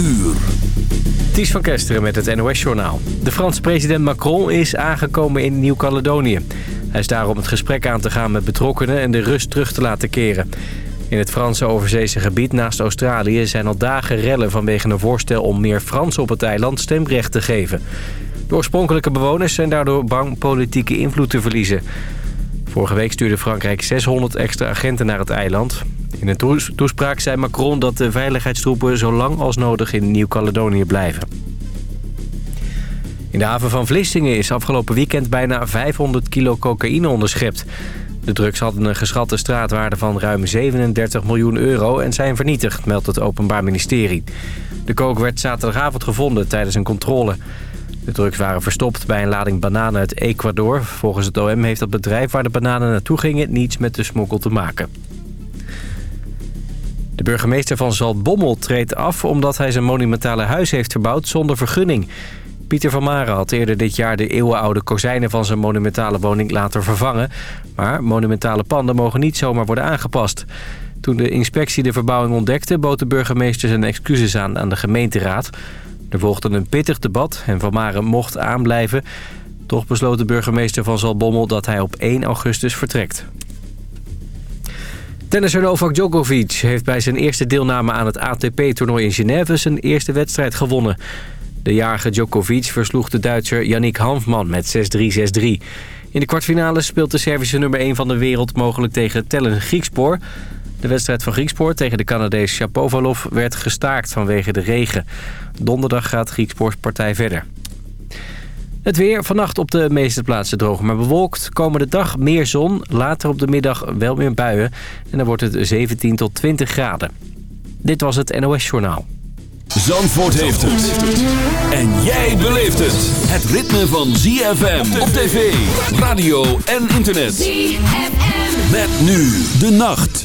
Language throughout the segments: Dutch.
uur. Ties van Kesteren met het NOS-journaal. De Franse president Macron is aangekomen in Nieuw-Caledonië. Hij is daar om het gesprek aan te gaan met betrokkenen en de rust terug te laten keren. In het Franse overzeese gebied naast Australië zijn al dagen rellen vanwege een voorstel om meer Fransen op het eiland stemrecht te geven. De oorspronkelijke bewoners zijn daardoor bang politieke invloed te verliezen. Vorige week stuurde Frankrijk 600 extra agenten naar het eiland. In een toespraak zei Macron dat de veiligheidstroepen zo lang als nodig in Nieuw-Caledonië blijven. In de haven van Vlissingen is afgelopen weekend bijna 500 kilo cocaïne onderschept. De drugs hadden een geschatte straatwaarde van ruim 37 miljoen euro en zijn vernietigd, meldt het Openbaar Ministerie. De coke werd zaterdagavond gevonden tijdens een controle. De drugs waren verstopt bij een lading bananen uit Ecuador. Volgens het OM heeft het bedrijf waar de bananen naartoe gingen niets met de smokkel te maken. De burgemeester van Zaltbommel treedt af omdat hij zijn monumentale huis heeft verbouwd zonder vergunning. Pieter van Maren had eerder dit jaar de eeuwenoude kozijnen van zijn monumentale woning laten vervangen. Maar monumentale panden mogen niet zomaar worden aangepast. Toen de inspectie de verbouwing ontdekte, bood de burgemeester zijn excuses aan aan de gemeenteraad. Er volgde een pittig debat en Van Maren mocht aanblijven. Toch besloot de burgemeester van Zaltbommel dat hij op 1 augustus vertrekt. Tennisser Novak Djokovic heeft bij zijn eerste deelname aan het ATP-toernooi in Genève zijn eerste wedstrijd gewonnen. De jarige Djokovic versloeg de Duitser Yannick Hanfman met 6-3, 6-3. In de kwartfinale speelt de Servische nummer 1 van de wereld mogelijk tegen Tellen Griekspoor. De wedstrijd van Griekspoor tegen de Canadees Shapovalov werd gestaakt vanwege de regen. Donderdag gaat Griekspoors partij verder. Het weer vannacht op de meeste plaatsen droog maar bewolkt. Komende dag meer zon, later op de middag wel meer buien. En dan wordt het 17 tot 20 graden. Dit was het NOS Journaal. Zandvoort heeft het. En jij beleeft het. Het ritme van ZFM op tv, radio en internet. ZFM. Met nu de nacht.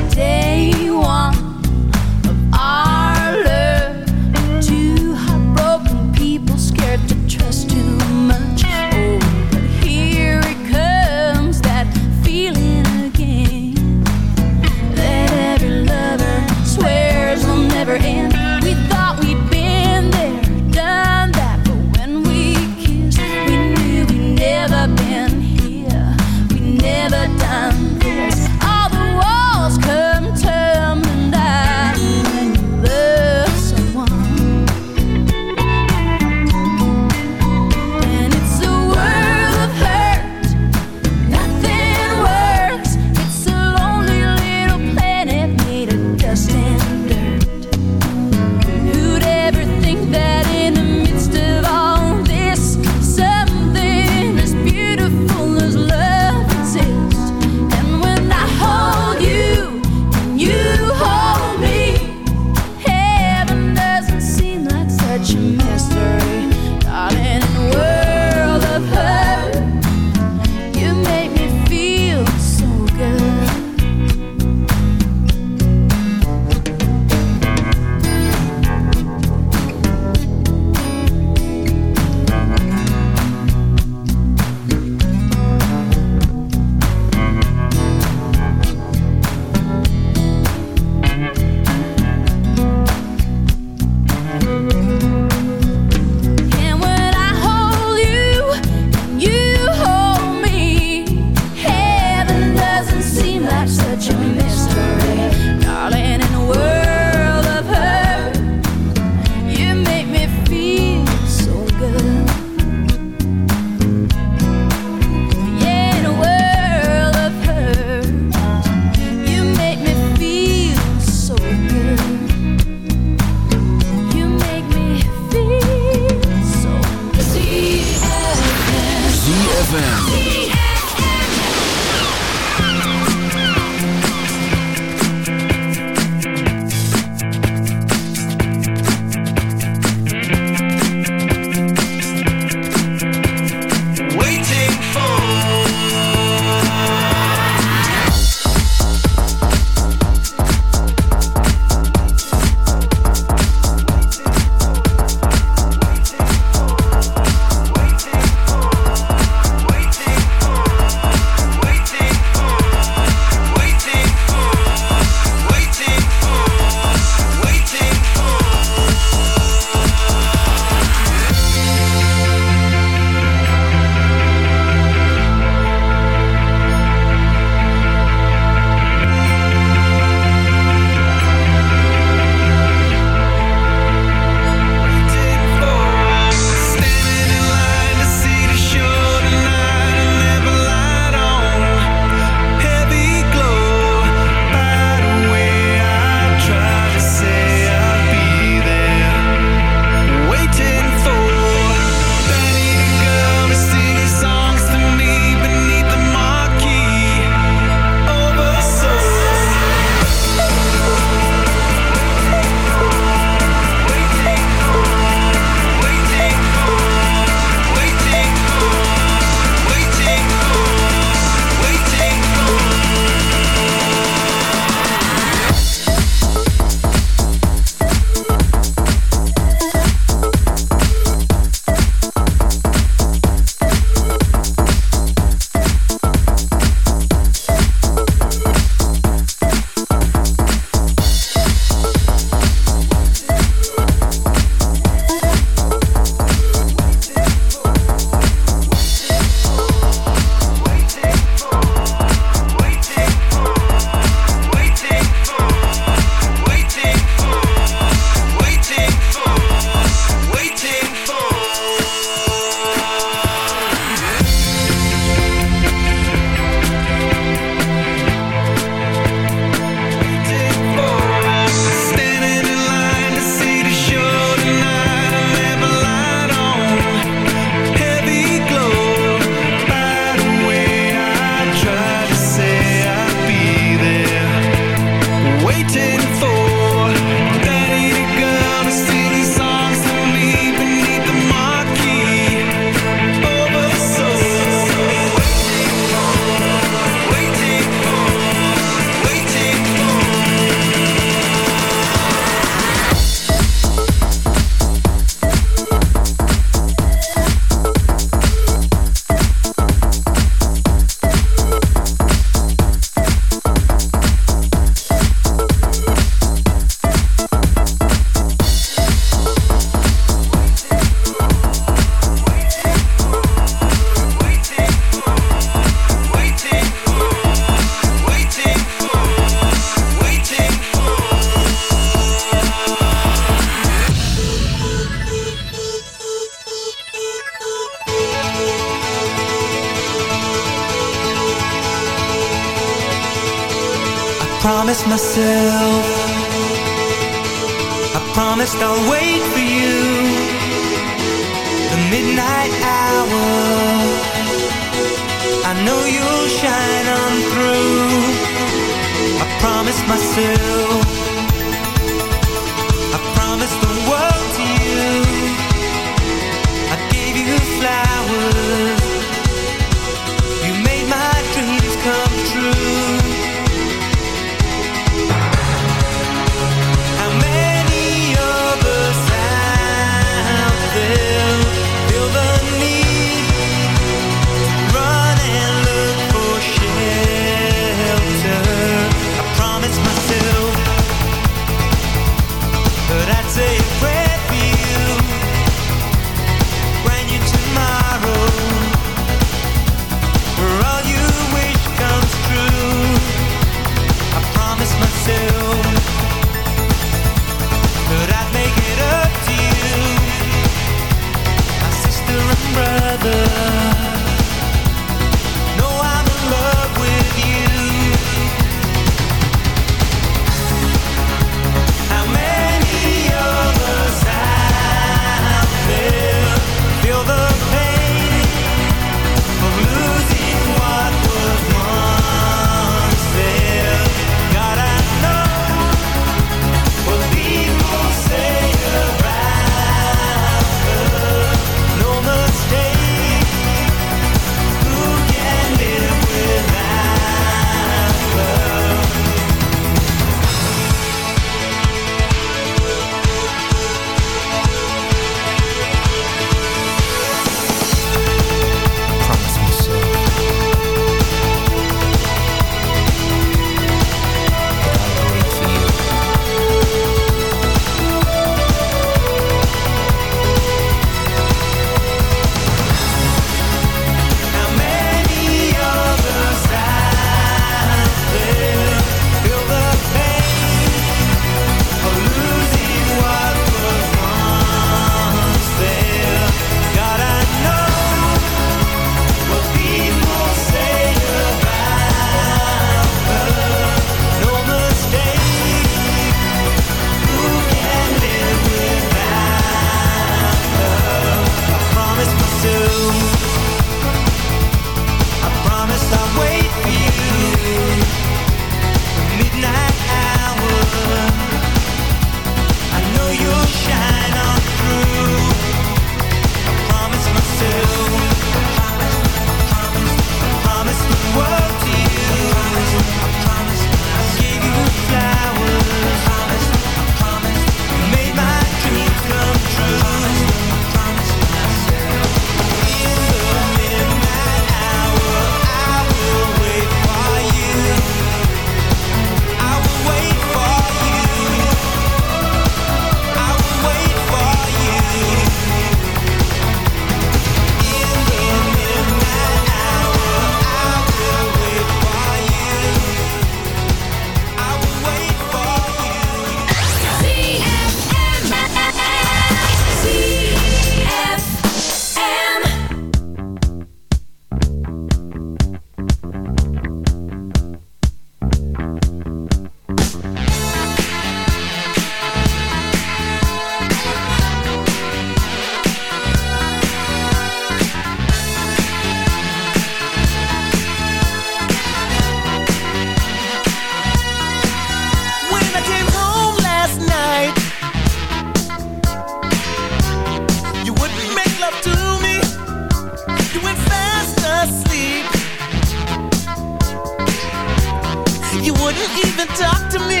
even talk to me.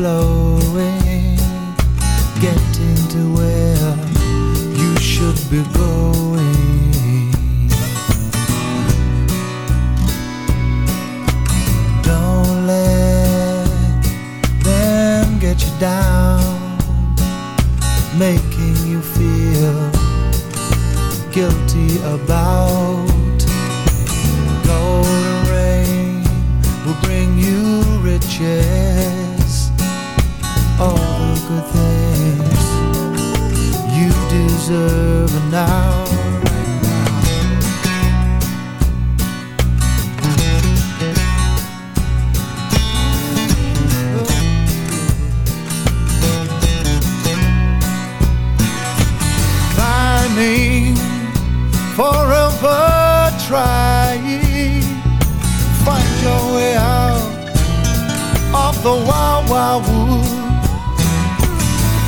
blow. trying. Find your way out of the wild, wild wood.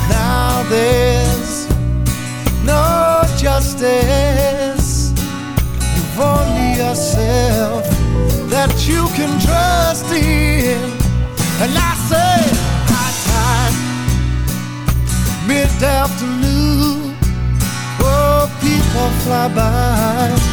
Now there's no justice. You've only yourself that you can trust in. And I say, high time, mid afternoon. Oh, people fly by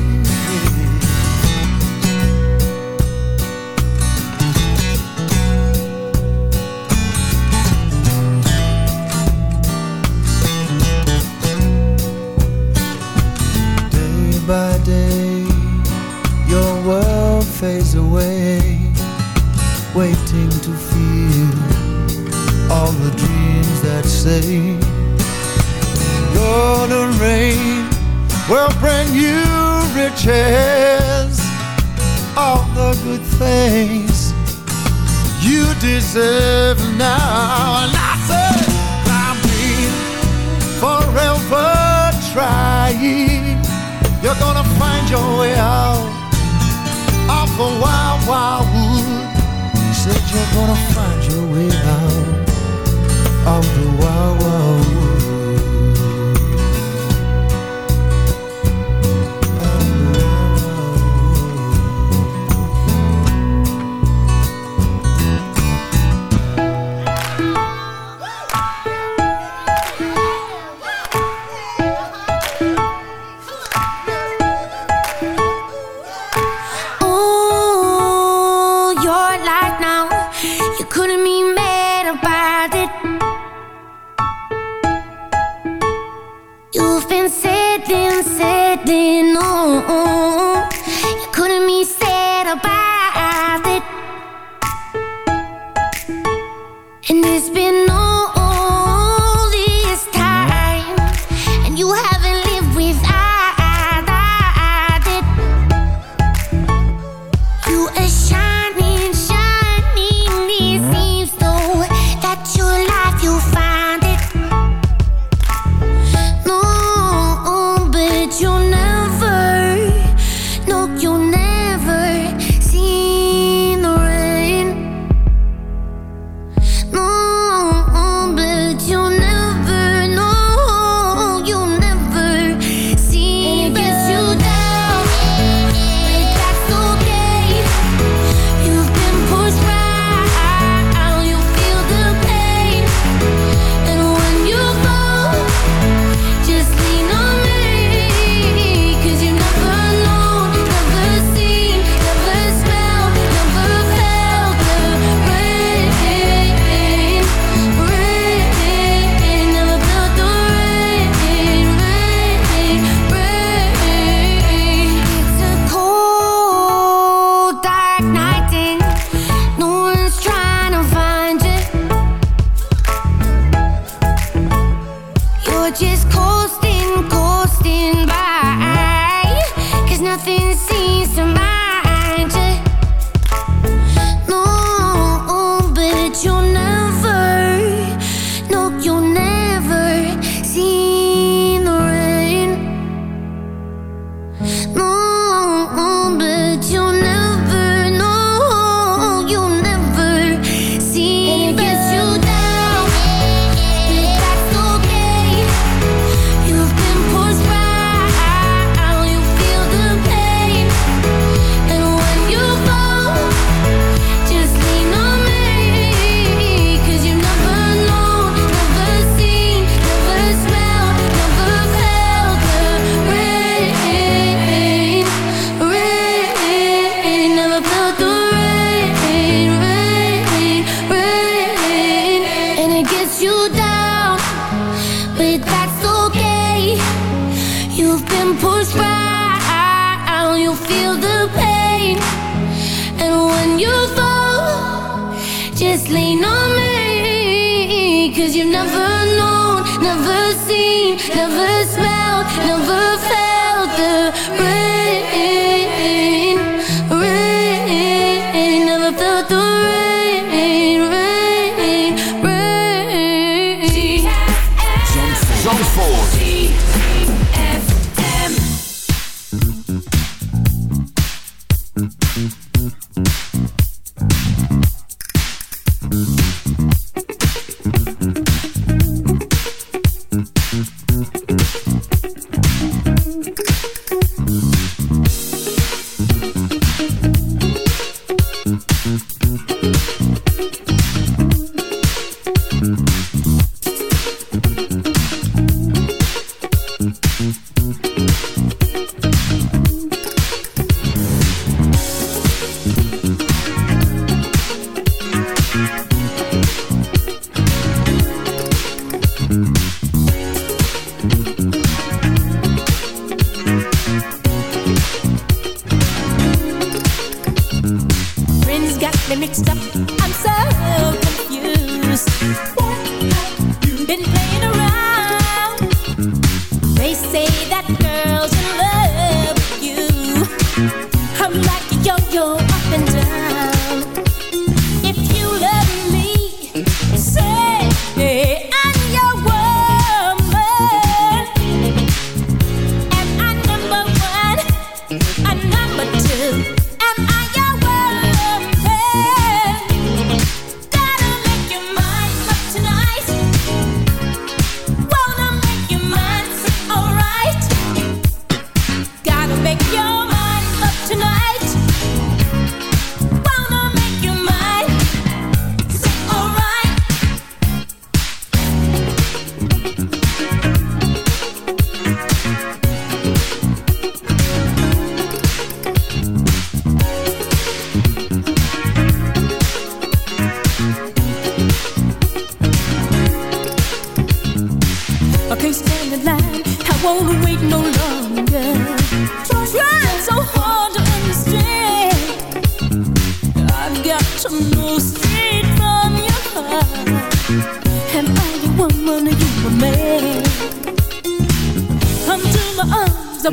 Wildwood You said you're gonna find your way out of the wild. just call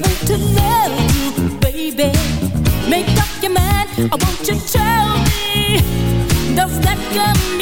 want to love you, baby. Make up your mind. I want you to tell me. Does that come?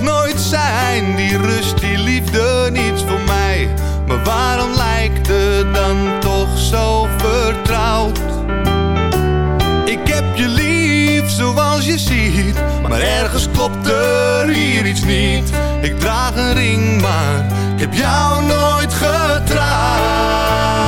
Nooit zijn. Die rust, die liefde, niets voor mij. Maar waarom lijkt het dan toch zo vertrouwd? Ik heb je lief zoals je ziet, maar ergens klopt er hier iets niet. Ik draag een ring, maar ik heb jou nooit getrouwd.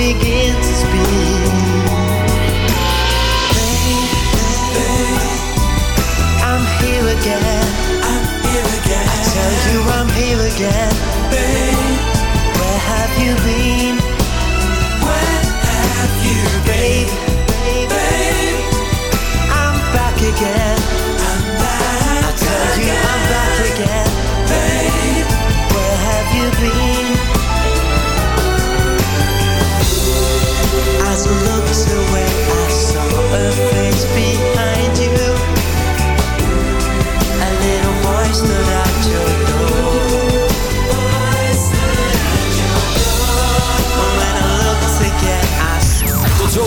before I begin to. Babe, I'm here again. I'm here again. I tell you I'm here again. Babe, where have you been? Where have you been? Babe, babe, I'm back again. I'm back. I tell you I'm back again.